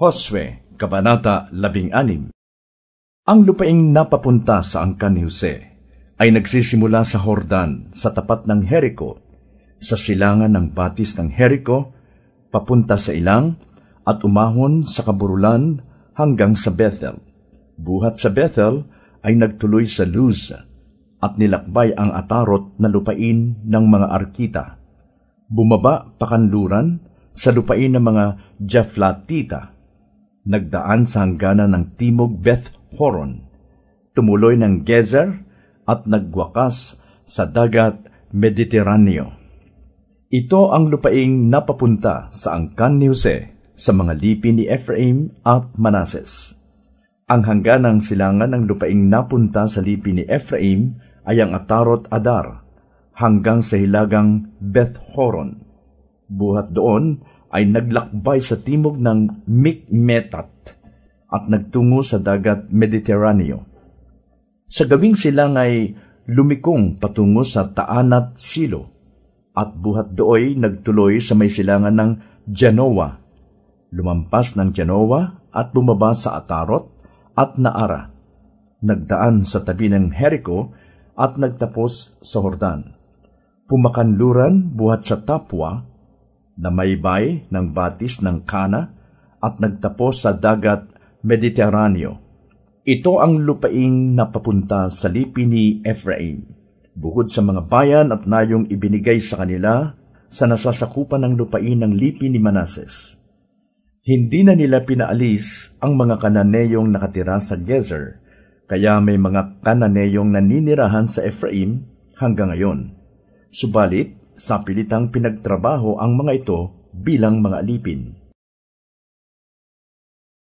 Josue, Kabanata 16 Ang lupaing napapunta sa angkan ni Jose ay nagsisimula sa Hordan sa tapat ng Jericho, sa silangan ng batis ng Jericho, papunta sa ilang, at umahon sa kaburulan hanggang sa Bethel. Buhat sa Bethel ay nagtuloy sa Luz at nilakbay ang atarot na lupain ng mga arkita. Bumaba pakanluran sa lupain ng mga Jeflatita nagdaan sa hangganan ng Timog Beth Horon, tumuloy ng Gezer at nagwakas sa dagat Mediteraneo. Ito ang lupaing napapunta sa angkan ni Jose sa mga lipi ni Ephraim at Manases. Ang hangganang silangan ng lupaing napunta sa lipi ni Ephraim ay ang Atarot Adar hanggang sa hilagang Beth Horon. Buhat doon ay naglakbay sa timog ng Mikmetat at nagtungo sa dagat Mediteraneo. Sa gawing silang ay lumikong patungo sa Taanat Silo at buhat dooy nagtuloy sa may silangan ng Genoa. Lumampas ng Genoa at bumaba sa Atarot at Naara. Nagdaan sa tabi ng Jericho at nagtapos sa Hordan. Pumakanluran buhat sa Tapwa na maybay ng batis ng Kana at nagtapos sa dagat Mediteraneo. Ito ang lupaing napapunta sa lipi ni Ephraim, bukod sa mga bayan at nayong ibinigay sa kanila sa nasasakupan ng lupain ng lipi ni Manases. Hindi na nila pinaalis ang mga kananeyong nakatira sa Gezer, kaya may mga kananeyong naninirahan sa Ephraim hanggang ngayon. Subalit, sa pilitang pinagtrabaho ang mga ito bilang mga alipin.